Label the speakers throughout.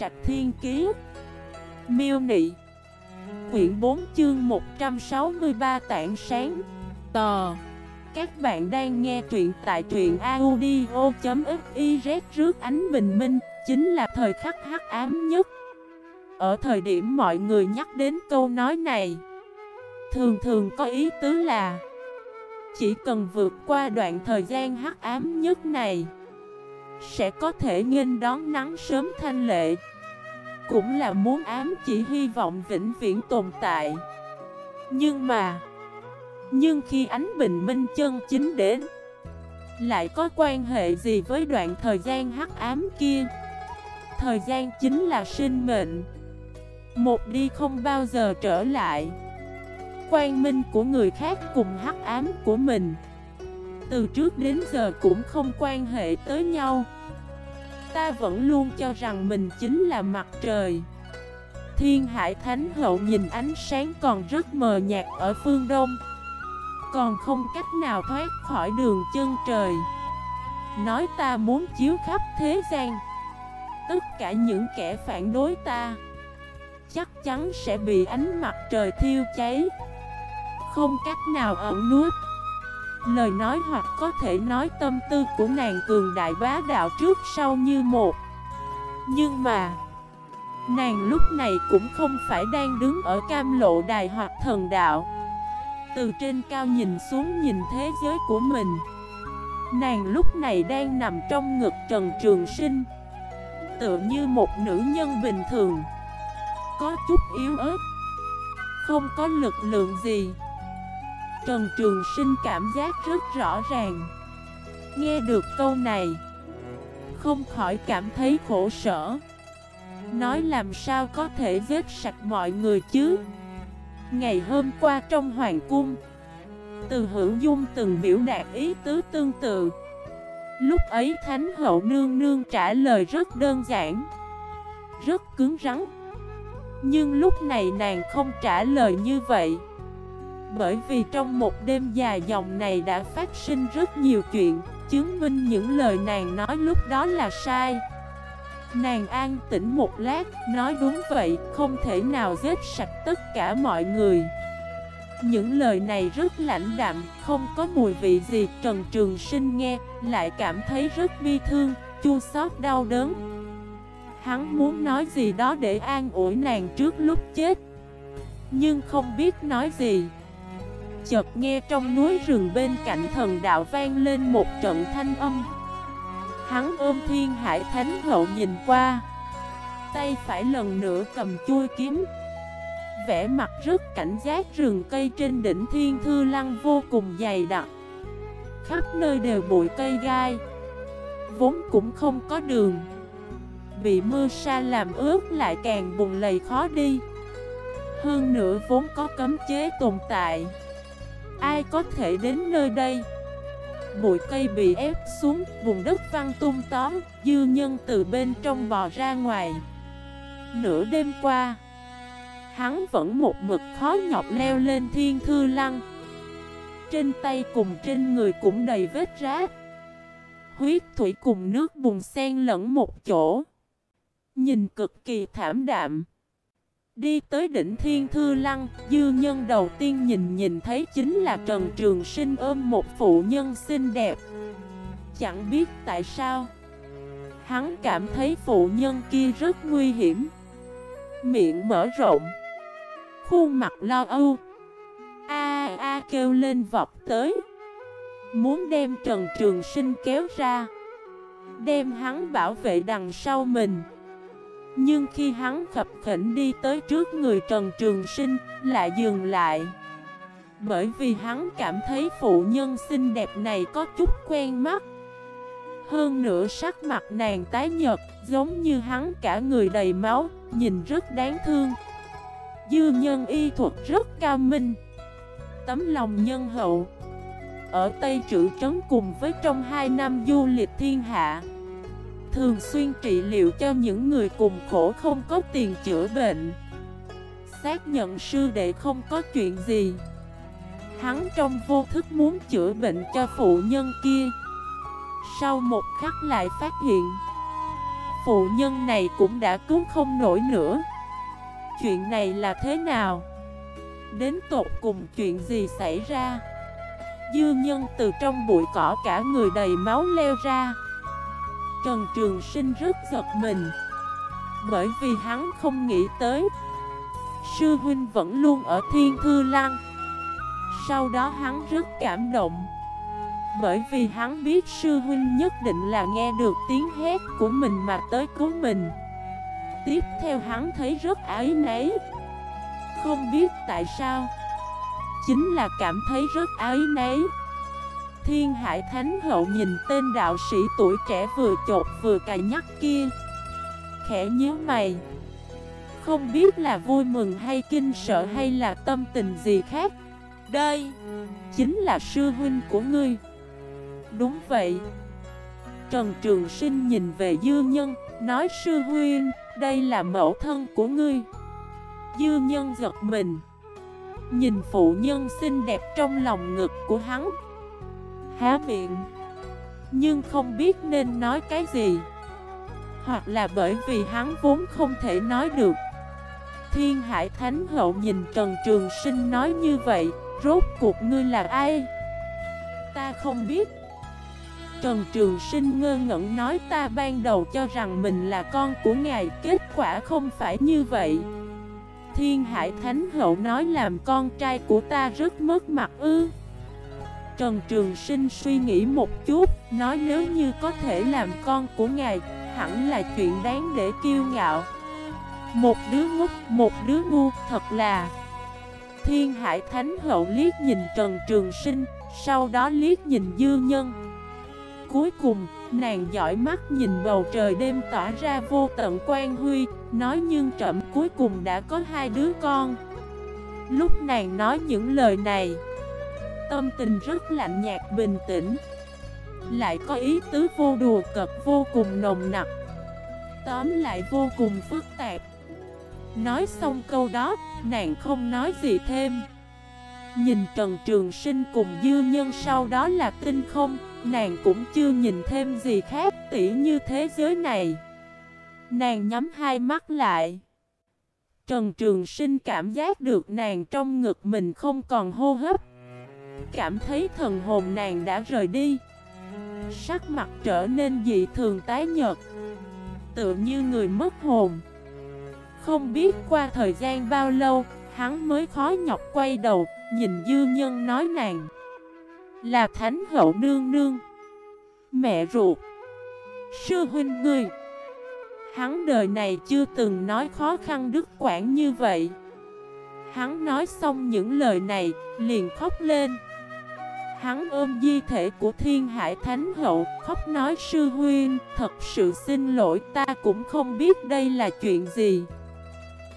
Speaker 1: Trạch Thiên Kiế Miêu Nị. Quyển 4 chương 163 tảng sáng. Tò Các bạn đang nghe truyện tại truyện audio.xyz Rước ánh bình minh, Chính là thời khắc hắc ám nhất. Ở thời điểm mọi người nhắc đến câu nói này, Thường thường có ý tứ là Chỉ cần vượt qua đoạn thời gian hắc ám nhất này sẽ có thể nghênh đón nắng sớm thanh lệ. Cũng là muốn ám chỉ hy vọng vĩnh viễn tồn tại. Nhưng mà, Nhưng khi ánh bình minh chân chính đến, Lại có quan hệ gì với đoạn thời gian hắc ám kia? Thời gian chính là sinh mệnh. Một đi không bao giờ trở lại. Quang minh của người khác cùng hắc ám của mình. Từ trước đến giờ cũng không quan hệ tới nhau. Ta vẫn luôn cho rằng mình chính là mặt trời. Thiên Hải Thánh Hậu nhìn ánh sáng còn rất mờ nhạt ở phương đông. Còn không cách nào thoát khỏi đường chân trời. Nói ta muốn chiếu khắp thế gian. Tất cả những kẻ phản đối ta Chắc chắn sẽ bị ánh mặt trời thiêu cháy. Không cách nào ẩn nuốt Lời nói hoặc có thể nói tâm tư của nàng cường đại bá đạo trước sau như một. Nhưng mà, Nàng lúc này cũng không phải đang đứng ở cam lộ đài hoặc thần đạo. Từ trên cao nhìn xuống nhìn thế giới của mình, Nàng lúc này đang nằm trong ngực Trần Trường Sinh, Tựa như một nữ nhân bình thường. Có chút yếu ớt, Không có lực lượng gì. Trần Trường Sinh cảm giác rất rõ ràng. Nghe được câu này, Không khỏi cảm thấy khổ sở. Nói làm sao có thể giết sạch mọi người chứ? Ngày hôm qua trong Hoàng Cung, Từ hữu dung từng biểu đạt ý tứ tương tự. Lúc ấy Thánh Hậu Nương Nương trả lời rất đơn giản, Rất cứng rắn. Nhưng lúc này nàng không trả lời như vậy bởi vì trong một đêm dài dòng này đã phát sinh rất nhiều chuyện Chứng minh những lời nàng nói lúc đó là sai. Nàng an tĩnh một lát, nói đúng vậy, không thể nào giết sạch tất cả mọi người. Những lời này rất lãnh đạm, không có mùi vị gì. Trần Trường Sinh nghe, lại cảm thấy rất bi thương, chua xót đau đớn. Hắn muốn nói gì đó để an ủi nàng trước lúc chết. Nhưng không biết nói gì. Chợt nghe trong núi rừng bên cạnh thần đạo vang lên một trận thanh âm. Hắn ôm thiên hải thánh hậu nhìn qua. Tay phải lần nữa cầm chui kiếm. Vẽ mặt rất cảnh giác, rừng cây trên đỉnh thiên thư lăng vô cùng dày đặc. Khắp nơi đều bụi cây gai. Vốn cũng không có đường. Bị mưa sa làm ướt lại càng bùng lầy khó đi. Hơn nữa vốn có cấm chế tồn tại. Ai có thể đến nơi đây? Bụi cây bị ép xuống, vùng đất văng tung tóm, dư nhân từ bên trong bò ra ngoài. Nửa đêm qua, hắn vẫn một mực khó nhọc leo lên thiên thư lăng. Trên tay cùng trên người cũng đầy vết rác. Huyết thủy cùng nước bùn sen lẫn một chỗ. Nhìn cực kỳ thảm đạm. Đi tới đỉnh Thiên Thư Lăng, dư nhân đầu tiên nhìn nhìn thấy chính là Trần Trường Sinh ôm một phụ nhân xinh đẹp. Chẳng biết tại sao, hắn cảm thấy phụ nhân kia rất nguy hiểm. Miệng mở rộng, khuôn mặt lo âu, a a kêu lên vọt tới, muốn đem Trần Trường Sinh kéo ra, đem hắn bảo vệ đằng sau mình. Nhưng khi hắn khập khỉnh đi tới trước người Trần Trường Sinh, lại dừng lại. Bởi vì hắn cảm thấy phụ nhân xinh đẹp này có chút quen mắt. Hơn nữa sắc mặt nàng tái nhợt, giống như hắn cả người đầy máu, nhìn rất đáng thương. Dư nhân y thuật rất cao minh. Tấm lòng nhân hậu. Ở Tây Trữ Trấn cùng với trong hai năm du lịch thiên hạ. Thường xuyên trị liệu cho những người cùng khổ không có tiền chữa bệnh. Xác nhận sư đệ không có chuyện gì. Hắn trong vô thức muốn chữa bệnh cho phụ nhân kia. Sau một khắc lại phát hiện, phụ nhân này cũng đã cứu không nổi nữa. Chuyện này là thế nào? Đến tột cùng chuyện gì xảy ra? Dư nhân từ trong bụi cỏ cả người đầy máu leo ra. Trần Trường Sinh rất giật mình. Bởi vì hắn không nghĩ tới, Sư huynh vẫn luôn ở Thiên Thư Lăng Sau đó hắn rất cảm động. Bởi vì hắn biết sư huynh nhất định là nghe được tiếng hét của mình mà tới cứu mình. Tiếp theo hắn thấy rất ái nấy Không biết tại sao, Chính là cảm thấy rất ái nấy Thiên Hải Thánh Hậu nhìn tên đạo sĩ tuổi trẻ vừa chột vừa cà nhắc kia. Khẽ nhớ mày. Không biết là vui mừng hay kinh sợ hay là tâm tình gì khác. Đây Chính là sư huynh của ngươi. Đúng vậy. Trần Trường Sinh nhìn về dư nhân, Nói sư huynh, Đây là mẫu thân của ngươi. Dư nhân giật mình. Nhìn phụ nhân xinh đẹp trong lòng ngực của hắn Há miệng. Nhưng không biết nên nói cái gì. Hoặc là bởi vì hắn vốn không thể nói được. Thiên Hải Thánh Hậu nhìn Trần Trường Sinh nói như vậy, Rốt cuộc ngươi là ai? Ta không biết. Trần Trường Sinh ngơ ngẩn nói, ta ban đầu cho rằng mình là con của ngài, Kết quả không phải như vậy. Thiên Hải Thánh Hậu nói, làm con trai của ta rất mất mặt ư? Trần Trường Sinh suy nghĩ một chút Nói nếu như có thể làm con của ngài Hẳn là chuyện đáng để kiêu ngạo. Một đứa ngốc, một đứa ngu Thật là. Thiên Hải Thánh Hậu liếc nhìn Trần Trường Sinh Sau đó liếc nhìn Dư Nhân. Cuối cùng, nàng dõi mắt nhìn bầu trời đêm tỏa ra vô tận quan huy Nói nhưng trậm cuối cùng đã có hai đứa con. Lúc nàng nói những lời này Tâm tình rất lạnh nhạt bình tĩnh. Lại có ý tứ vô đùa cật vô cùng nồng nặc. Tóm lại vô cùng phức tạp. Nói xong câu đó, nàng không nói gì thêm. Nhìn Trần Trường Sinh cùng dư nhân sau đó là tinh không Nàng cũng chưa nhìn thêm gì khác tỉ như thế giới này. Nàng nhắm hai mắt lại. Trần Trường Sinh cảm giác được nàng trong ngực mình không còn hô hấp. Cảm thấy thần hồn nàng đã rời đi. Sắc mặt trở nên dị thường tái nhợt, Tựa như người mất hồn. Không biết qua thời gian bao lâu, Hắn mới khó nhọc quay đầu, Nhìn dư nhân nói nàng Là thánh hậu nương nương. Mẹ ruột, Sư huynh ngươi. Hắn đời này chưa từng nói khó khăn đứt quãng như vậy. Hắn nói xong những lời này, Liền khóc lên. Hắn ôm di thể của thiên hải thánh hậu, Khóc nói, sư huyên Thật sự xin lỗi, ta cũng không biết đây là chuyện gì.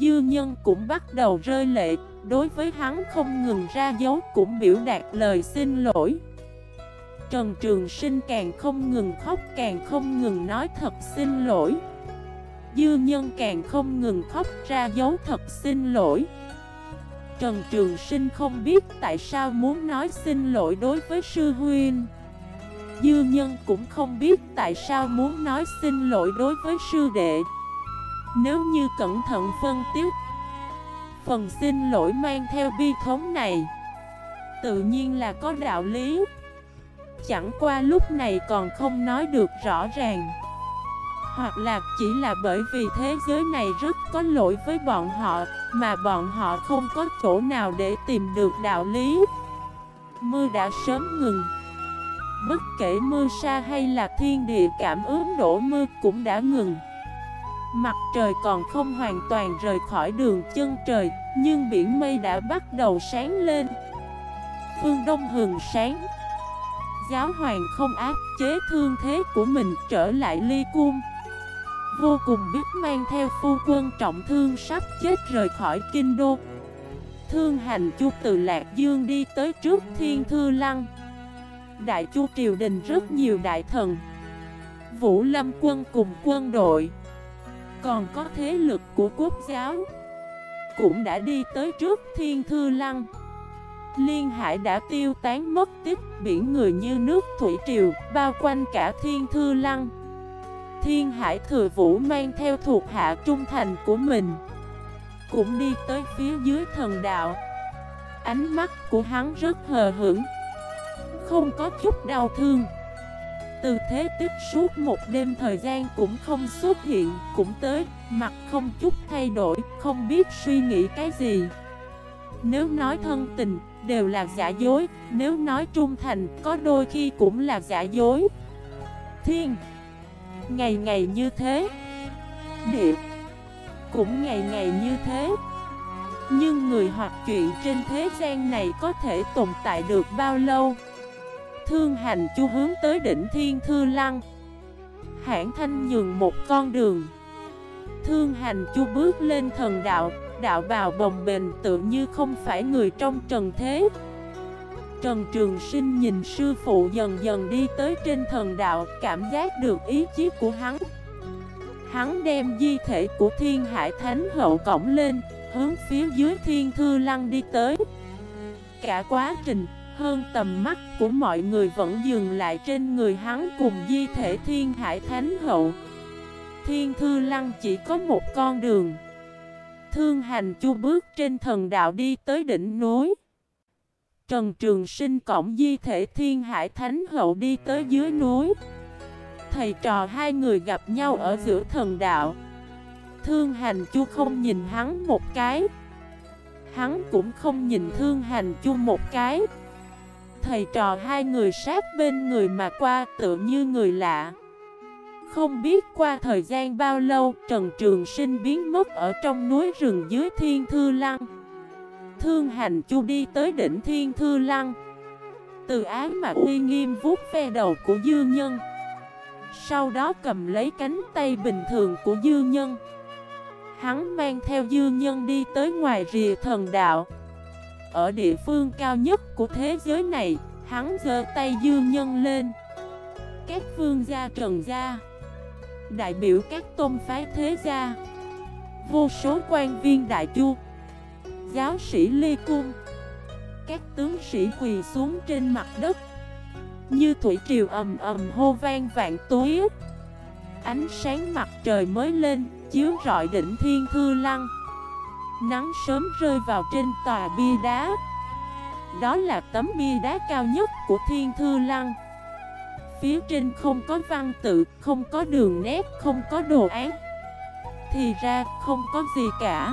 Speaker 1: Dư nhân cũng bắt đầu rơi lệ, Đối với hắn không ngừng ra dấu cũng biểu đạt lời xin lỗi. Trần Trường Sinh càng không ngừng khóc, càng không ngừng nói, thật xin lỗi. Dư nhân càng không ngừng khóc, ra dấu thật xin lỗi. Trần Trường Sinh không biết tại sao muốn nói xin lỗi đối với sư huynh. Dư nhân cũng không biết tại sao muốn nói xin lỗi đối với sư đệ. Nếu như cẩn thận phân tích, Phần xin lỗi mang theo bi thống này Tự nhiên là có đạo lý. Chẳng qua lúc này còn không nói được rõ ràng. Hoặc là chỉ là bởi vì thế giới này rất có lỗi với bọn họ, Mà bọn họ không có chỗ nào để tìm được đạo lý. Mưa đã sớm ngừng. Bất kể mưa sa hay là thiên địa, cảm ứng đổ mưa cũng đã ngừng. Mặt trời còn không hoàn toàn rời khỏi đường chân trời, Nhưng biển mây đã bắt đầu sáng lên. Phương Đông hừng sáng. Giáo hoàng không áp chế thương thế của mình trở lại ly cung. Vô cùng biết mang theo phu quân trọng thương sắp chết rời khỏi kinh đô. Thương hành chu từ Lạc Dương đi tới trước thiên thư lăng. Đại chu triều đình rất nhiều đại thần. Vũ lâm quân cùng quân đội. Còn có thế lực của quốc giáo Cũng đã đi tới trước thiên thư lăng. Liên hải đã tiêu tán mất tích, Biển người như nước thủy triều, Bao quanh cả thiên thư lăng. Thiên Hải Thừa Vũ mang theo thuộc hạ trung thành của mình Cũng đi tới phía dưới thần đạo. Ánh mắt của hắn rất hờ hững Không có chút đau thương. Từ thế tích suốt một đêm thời gian cũng không xuất hiện Cũng tới, mặt không chút thay đổi Không biết suy nghĩ cái gì. Nếu nói thân tình, đều là giả dối Nếu nói trung thành, có đôi khi cũng là giả dối. Thiên Ngày ngày như thế. Địa Cũng ngày ngày như thế. Nhưng người hoặc chuyện trên thế gian này có thể tồn tại được bao lâu? Thương hành chu hướng tới đỉnh thiên thư lăng. Hãng thanh nhường một con đường. Thương hành chu bước lên thần đạo. Đạo bào bồng bềnh tự như không phải người trong trần thế. Trần Trường Sinh nhìn sư phụ dần dần đi tới trên thần đạo, Cảm giác được ý chí của hắn. Hắn đem di thể của thiên hải thánh hậu cổng lên, Hướng phía dưới thiên thư lăng đi tới. Cả quá trình, hơn tầm mắt của mọi người vẫn dừng lại trên người hắn cùng di thể thiên hải thánh hậu. Thiên thư lăng chỉ có một con đường. Thương hành chu bước trên thần đạo đi tới đỉnh núi. Trần Trường Sinh cổng di thể thiên hải thánh hậu đi tới dưới núi. Thầy trò hai người gặp nhau ở giữa thần đạo. Thương hành chu không nhìn hắn một cái. Hắn cũng không nhìn thương hành chu một cái. Thầy trò hai người sát bên người mà qua tự như người lạ. Không biết qua thời gian bao lâu, Trần Trường Sinh biến mất ở trong núi rừng dưới thiên thư lăng. Thương hành chu đi tới đỉnh thiên thư lăng. Từ án mà uy nghiêm vuốt ve đầu của dư nhân. Sau đó cầm lấy cánh tay bình thường của dư nhân. Hắn mang theo dư nhân đi tới ngoài rìa thần đạo. Ở địa phương cao nhất của thế giới này, Hắn giơ tay dư nhân lên. Các phương gia trần gia, Đại biểu các tôn phái thế gia. Vô số quan viên đại chu giáo sĩ ly Cung. Các tướng sĩ quỳ xuống trên mặt đất. Như thủy triều ầm ầm hô vang vạn túi Ánh sáng mặt trời mới lên Chiếu rọi đỉnh thiên thư lăng. Nắng sớm rơi vào trên tòa bia đá. Đó là tấm bia đá cao nhất của thiên thư lăng. Phía trên không có văn tự, không có đường nét, không có đồ án. Thì ra không có gì cả